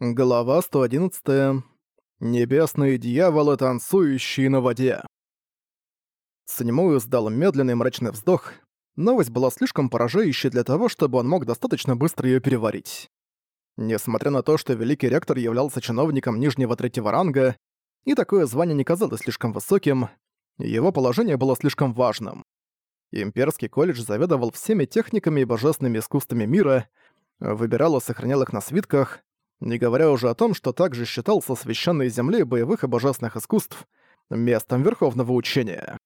Глава 111. Небесные дьяволы, танцующие на воде. Санему издал медленный мрачный вздох. Новость была слишком поражающей для того, чтобы он мог достаточно быстро ее переварить. Несмотря на то, что Великий Ректор являлся чиновником нижнего третьего ранга, и такое звание не казалось слишком высоким, его положение было слишком важным. Имперский колледж заведовал всеми техниками и божественными искусствами мира, выбирал и сохранял их на свитках, не говоря уже о том, что также считался священной землей боевых и божественных искусств местом верховного учения.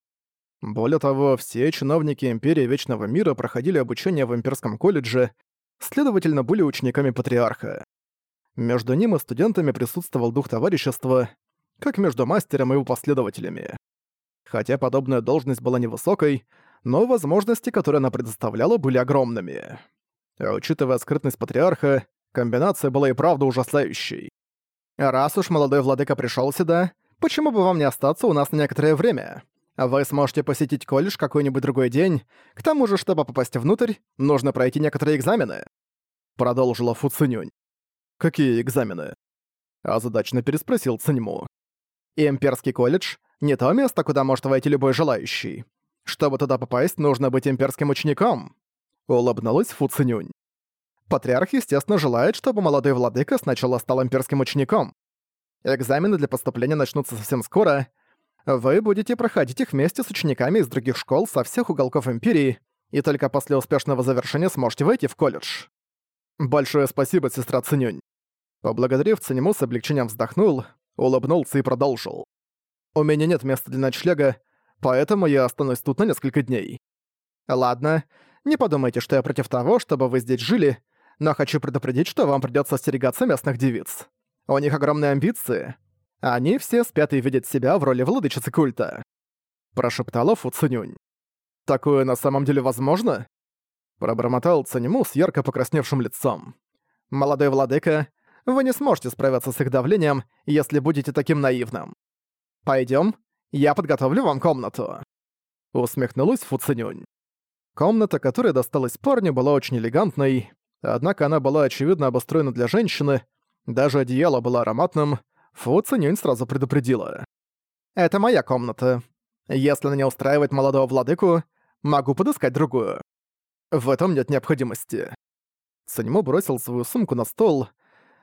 Более того, все чиновники Империи Вечного Мира проходили обучение в Имперском колледже, следовательно, были учениками Патриарха. Между ним и студентами присутствовал дух товарищества, как между мастером и его последователями. Хотя подобная должность была невысокой, но возможности, которые она предоставляла, были огромными. А учитывая скрытность Патриарха, Комбинация была и правда ужасающей. Раз уж молодой владыка пришёл сюда, почему бы вам не остаться у нас на некоторое время? Вы сможете посетить колледж какой-нибудь другой день. К тому же, чтобы попасть внутрь, нужно пройти некоторые экзамены. Продолжила Фу Цинюнь. Какие экзамены? Озадачно переспросил Циньму. Имперский колледж — не то место, куда может войти любой желающий. Чтобы туда попасть, нужно быть имперским учеником. Улыбнулась Фу Цинюнь. Патриарх, естественно, желает, чтобы молодой владыка сначала стал имперским учеником. Экзамены для поступления начнутся совсем скоро. Вы будете проходить их вместе с учениками из других школ со всех уголков Империи, и только после успешного завершения сможете войти в колледж. Большое спасибо, сестра Цинюнь. Поблагодарив Цинему, с облегчением вздохнул, улыбнулся и продолжил. У меня нет места для ночлега, поэтому я останусь тут на несколько дней. Ладно, не подумайте, что я против того, чтобы вы здесь жили, но хочу предупредить, что вам придётся остерегаться местных девиц. У них огромные амбиции. Они все спят и видят себя в роли владычицы культа. Прошептала Фу Цинюнь. Такое на самом деле возможно? Пробормотал Циньму с ярко покрасневшим лицом. Молодой владыка, вы не сможете справиться с их давлением, если будете таким наивным. Пойдём, я подготовлю вам комнату. Усмехнулась Фу Цинюнь. Комната, которая досталась парню, была очень элегантной. Однако она была очевидно обустроена для женщины, даже одеяло было ароматным, Фу Цинюнь сразу предупредила. «Это моя комната. Если она не устраивает молодого владыку, могу подыскать другую. В этом нет необходимости». Циньмо бросил свою сумку на стол,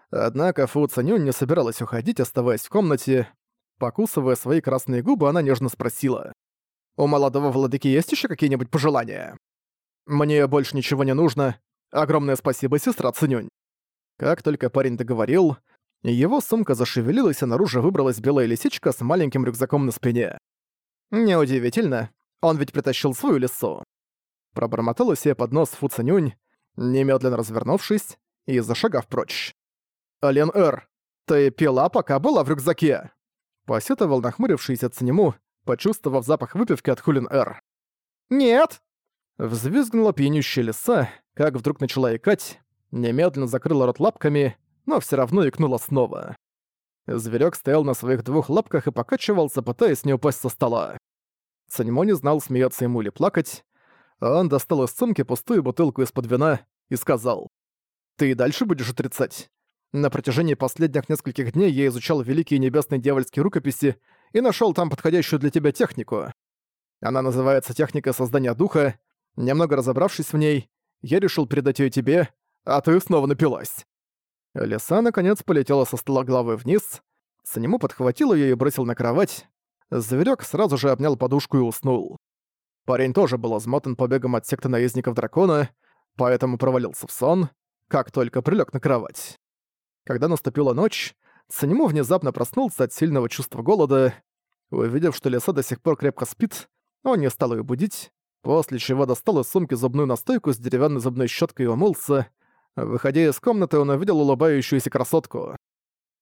однако Фу Цинюнь не собиралась уходить, оставаясь в комнате. Покусывая свои красные губы, она нежно спросила. «У молодого владыки есть еще какие-нибудь пожелания?» «Мне больше ничего не нужно, Огромное спасибо, сестра Цинюнь. Как только парень договорил, его сумка зашевелилась, и наружу выбралась белая лисичка с маленьким рюкзаком на спине. Неудивительно, он ведь притащил свою лису. Пробормотала себе под нос Фу Цинюнь, немедленно развернувшись и зашагав прочь. «Ален Эр, ты пила, пока была в рюкзаке?» Посетовал нахмурившийся Цинему, почувствовав запах выпивки от Хулин Эр. «Нет!» Взвизгнула пьянющая лиса, как вдруг начала икать, немедленно закрыла рот лапками, но все равно икнула снова. Зверек стоял на своих двух лапках и покачивался, пытаясь не упасть со стола. Санимо не знал, смеяться ему или плакать. Он достал из сумки пустую бутылку из-под вина и сказал, «Ты и дальше будешь отрицать. На протяжении последних нескольких дней я изучал великие небесные дьявольские рукописи и нашел там подходящую для тебя технику. Она называется «Техника создания духа», Немного разобравшись в ней, я решил передать ее тебе, а ты снова напилась». Лиса, наконец, полетела со стола головой вниз, Санему подхватил ее и бросил на кровать. Зверек сразу же обнял подушку и уснул. Парень тоже был измотан побегом от секты наездников дракона, поэтому провалился в сон, как только прилег на кровать. Когда наступила ночь, Санему внезапно проснулся от сильного чувства голода. Увидев, что лиса до сих пор крепко спит, он не стал ее будить, после чего достал из сумки зубную настойку с деревянной зубной щеткой и умылся. Выходя из комнаты, он увидел улыбающуюся красотку.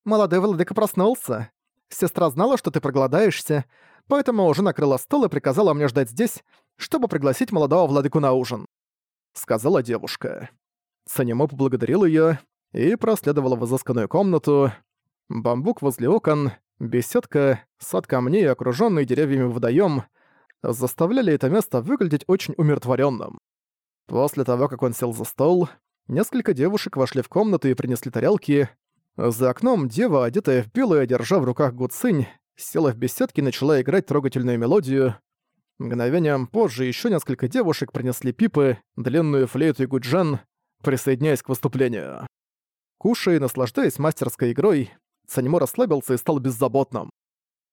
«Молодой владыка проснулся. Сестра знала, что ты проголодаешься, поэтому уже накрыла стол и приказала мне ждать здесь, чтобы пригласить молодого владыку на ужин», — сказала девушка. Санимо поблагодарил ее и проследовала в изысканную комнату. Бамбук возле окон, беседка, сад камней, окружённый деревьями водоём — заставляли это место выглядеть очень умиротворенным. После того, как он сел за стол, несколько девушек вошли в комнату и принесли тарелки. За окном дева, одетая в белое, держа в руках гуцинь, села в беседке и начала играть трогательную мелодию. Мгновением позже еще несколько девушек принесли пипы, длинную флейту и гуджан, присоединяясь к выступлению. Кушая и наслаждаясь мастерской игрой, Санимо расслабился и стал беззаботным.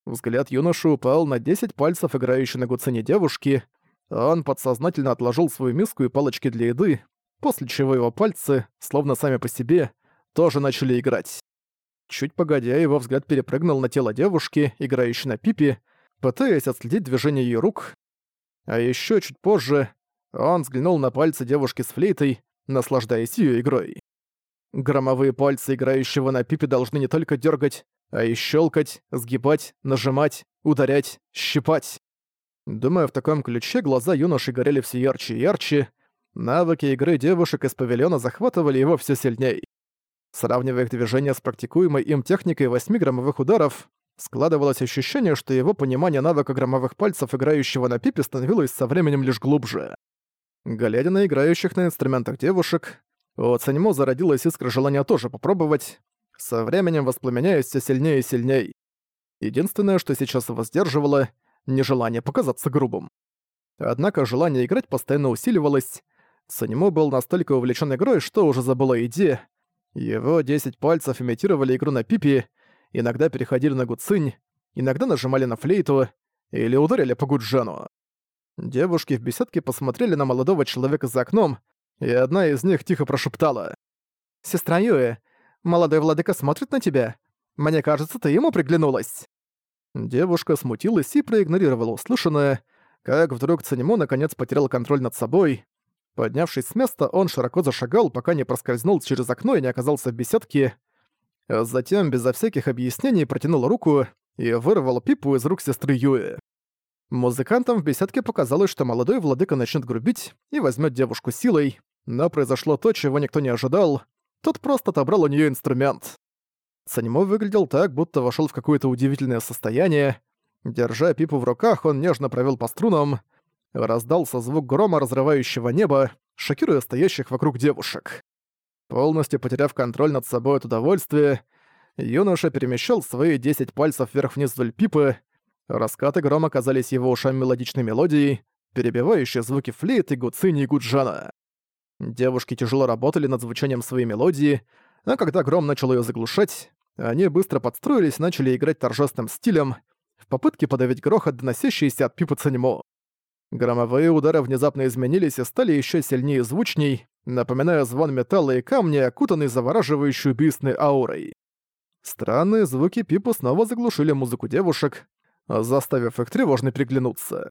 Взгляд юноши упал на 10 пальцев играющей на гуцине девушки, он подсознательно отложил свою миску и палочки для еды, после чего его пальцы, словно сами по себе, тоже начали играть. Чуть погодя, его взгляд перепрыгнул на тело девушки, играющей на пипе, пытаясь отследить движение ее рук. А еще чуть позже он взглянул на пальцы девушки с флейтой, наслаждаясь ее игрой. Громовые пальцы играющего на пипе должны не только дергать, а и щелкать, сгибать, нажимать, ударять, щипать. Думаю, в таком ключе глаза юноши горели все ярче и ярче, навыки игры девушек из павильона захватывали его все сильней. Сравнивая их движения с практикуемой им техникой 8 граммовых ударов, складывалось ощущение, что его понимание навыка громовых пальцев, играющего на пипе, становилось со временем лишь глубже. Глядя на играющих на инструментах девушек, у Цаньмо зародилась искра желания тоже попробовать, со временем воспламеняясь все сильнее и сильнее. Единственное, что сейчас его сдерживало — нежелание показаться грубым. Однако желание играть постоянно усиливалось. Санимо был настолько увлечен игрой, что уже забыл о еде. Его 10 пальцев имитировали игру на пипи, иногда переходили на гуцинь, иногда нажимали на флейту или ударили по гуджану. Девушки в беседке посмотрели на молодого человека за окном, и одна из них тихо прошептала. «Сестра Юэ, молодой владыка смотрит на тебя. Мне кажется, ты ему приглянулась». Девушка смутилась и проигнорировала услышанное, как вдруг Цанимо наконец потерял контроль над собой. Поднявшись с места, он широко зашагал, пока не проскользнул через окно и не оказался в беседке. Затем, безо всяких объяснений, протянул руку и вырвал пипу из рук сестры Юэ. Музыкантам в беседке показалось, что молодой владыка начнет грубить и возьмет девушку силой, но произошло то, чего никто не ожидал. Тот просто отобрал у нее инструмент. Санимо выглядел так, будто вошел в какое-то удивительное состояние. Держа пипу в руках, он нежно провел по струнам. Раздался звук грома, разрывающего небо, шокируя стоящих вокруг девушек. Полностью потеряв контроль над собой от удовольствия, юноша перемещал свои 10 пальцев вверх-вниз вдоль пипы. Раскаты грома казались его ушам мелодичной мелодией, перебивающей звуки флейты, гуцини и гуджана. Девушки тяжело работали над звучанием своей мелодии, а когда гром начал ее заглушать, они быстро подстроились и начали играть торжественным стилем, в попытке подавить грохот, доносящийся от пипы Цанимо. Громовые удары внезапно изменились и стали еще сильнее и звучней, напоминая звон металла и камня, окутанный завораживающей убийственной аурой. Странные звуки пипы снова заглушили музыку девушек, заставив их тревожно приглянуться.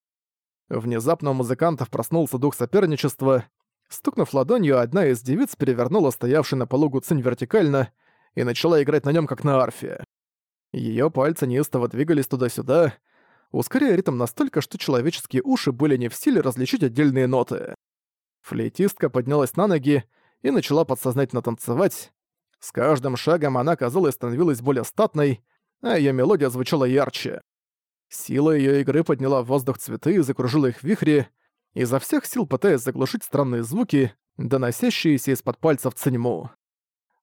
Внезапно у музыкантов проснулся дух соперничества. Стукнув ладонью, одна из девиц перевернула стоявший на полу гуцинь вертикально и начала играть на нем как на арфе. Ее пальцы неистово двигались туда-сюда, ускоряя ритм настолько, что человеческие уши были не в силе различить отдельные ноты. Флейтистка поднялась на ноги и начала подсознательно танцевать. С каждым шагом она, казалось, становилась более статной, а ее мелодия звучала ярче. Сила ее игры подняла в воздух цветы и закружила их в вихре, изо всех сил пытаясь заглушить странные звуки, доносящиеся из-под пальцев Циньму.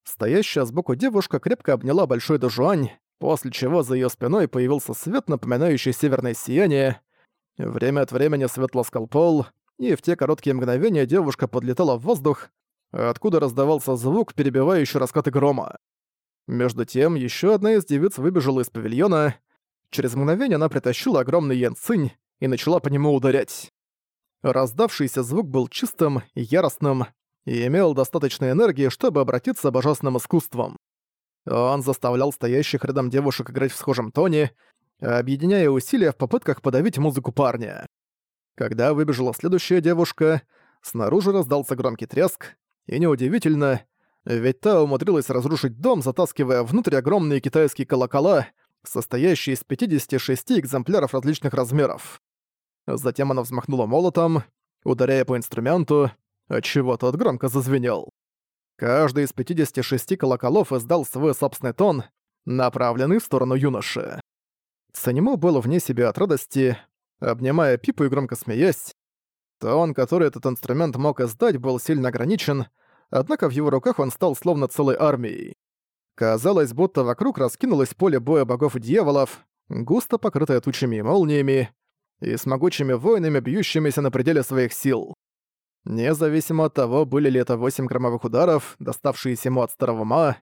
Стоящая сбоку девушка крепко обняла Большой Дожуань, после чего за ее спиной появился свет, напоминающий северное сияние. Время от времени свет ласкал пол, и в те короткие мгновения девушка подлетала в воздух, откуда раздавался звук, перебивающий раскаты грома. Между тем, еще одна из девиц выбежала из павильона. Через мгновение она притащила огромный янцинь и начала по нему ударять. Раздавшийся звук был чистым яростным, и имел достаточно энергии, чтобы обратиться божественным искусством. Он заставлял стоящих рядом девушек играть в схожем тоне, объединяя усилия в попытках подавить музыку парня. Когда выбежала следующая девушка, снаружи раздался громкий треск, и неудивительно, ведь та умудрилась разрушить дом, затаскивая внутрь огромные китайские колокола, состоящие из 56 экземпляров различных размеров. Затем она взмахнула молотом, ударяя по инструменту, отчего тот громко зазвенел. Каждый из 56 колоколов издал свой собственный тон, направленный в сторону юноши. Санему был вне себя от радости, обнимая Пипу и громко смеясь. Тон, который этот инструмент мог издать, был сильно ограничен, однако в его руках он стал словно целой армией. Казалось, будто вокруг раскинулось поле боя богов и дьяволов, густо покрытое тучами и молниями, и с могучими воинами, бьющимися на пределе своих сил. Независимо от того, были ли это восемь громовых ударов, доставшиеся ему от старого ма,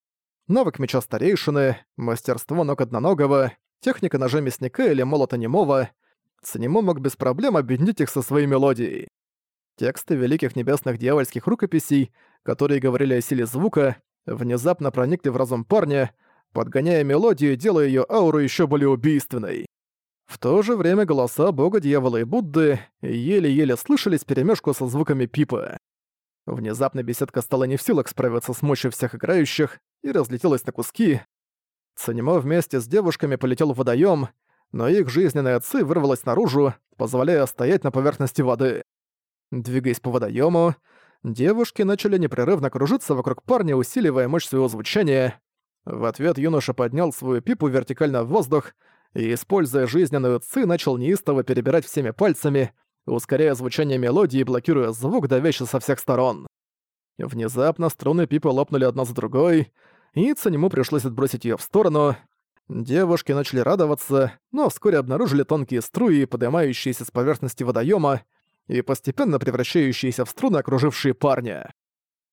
навык меча старейшины, мастерство ног одноногого, техника ножа мясника или молота немого, Цанимо мог без проблем объединить их со своей мелодией. Тексты великих небесных дьявольских рукописей, которые говорили о силе звука, внезапно проникли в разум парня, подгоняя мелодию и делая её ауру ещё более убийственной. В то же время голоса бога, дьявола и Будды еле-еле слышались перемешку со звуками пипы. Внезапно беседка стала не в силах справиться с мощью всех играющих и разлетелась на куски. Цанимо вместе с девушками полетел в водоем, но их жизненная ци вырвалась наружу, позволяя стоять на поверхности воды. Двигаясь по водоему, девушки начали непрерывно кружиться вокруг парня, усиливая мощь своего звучания. В ответ юноша поднял свою пипу вертикально в воздух и, используя жизненную ци, начал неистово перебирать всеми пальцами, ускоряя звучание мелодии и блокируя звук, давящий со всех сторон. Внезапно струны пипы лопнули одна за другой, и Цанему пришлось отбросить ее в сторону. Девушки начали радоваться, но вскоре обнаружили тонкие струи, поднимающиеся с поверхности водоема и постепенно превращающиеся в струны, окружившие парня.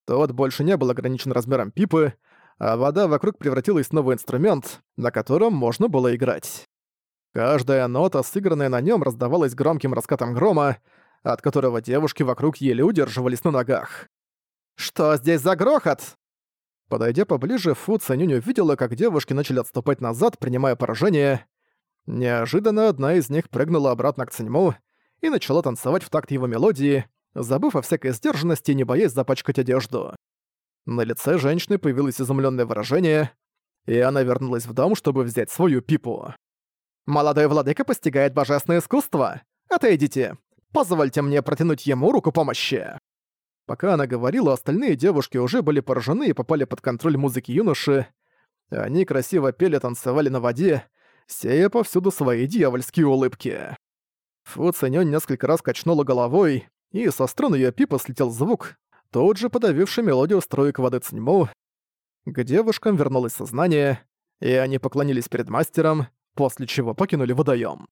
Тот больше не был ограничен размером пипы, а вода вокруг превратилась в новый инструмент, на котором можно было играть. Каждая нота, сыгранная на нем, раздавалась громким раскатом грома, от которого девушки вокруг еле удерживались на ногах. «Что здесь за грохот?» Подойдя поближе, Фу Цанюнь увидела, как девушки начали отступать назад, принимая поражение. Неожиданно одна из них прыгнула обратно к Циньму и начала танцевать в такт его мелодии, забыв о всякой сдержанности и не боясь запачкать одежду. На лице женщины появилось изумленное выражение, и она вернулась в дом, чтобы взять свою пипу. «Молодой владыка постигает божественное искусство! Отойдите! Позвольте мне протянуть ему руку помощи!» Пока она говорила, остальные девушки уже были поражены и попали под контроль музыки юноши. Они красиво пели, танцевали на воде, сея повсюду свои дьявольские улыбки. Фу Цинёнь несколько раз качнула головой, и со струн её пипа слетел звук, тут же подавивший мелодию строек воды Циньму. К девушкам вернулось сознание, и они поклонились перед мастером, после чего покинули водоём.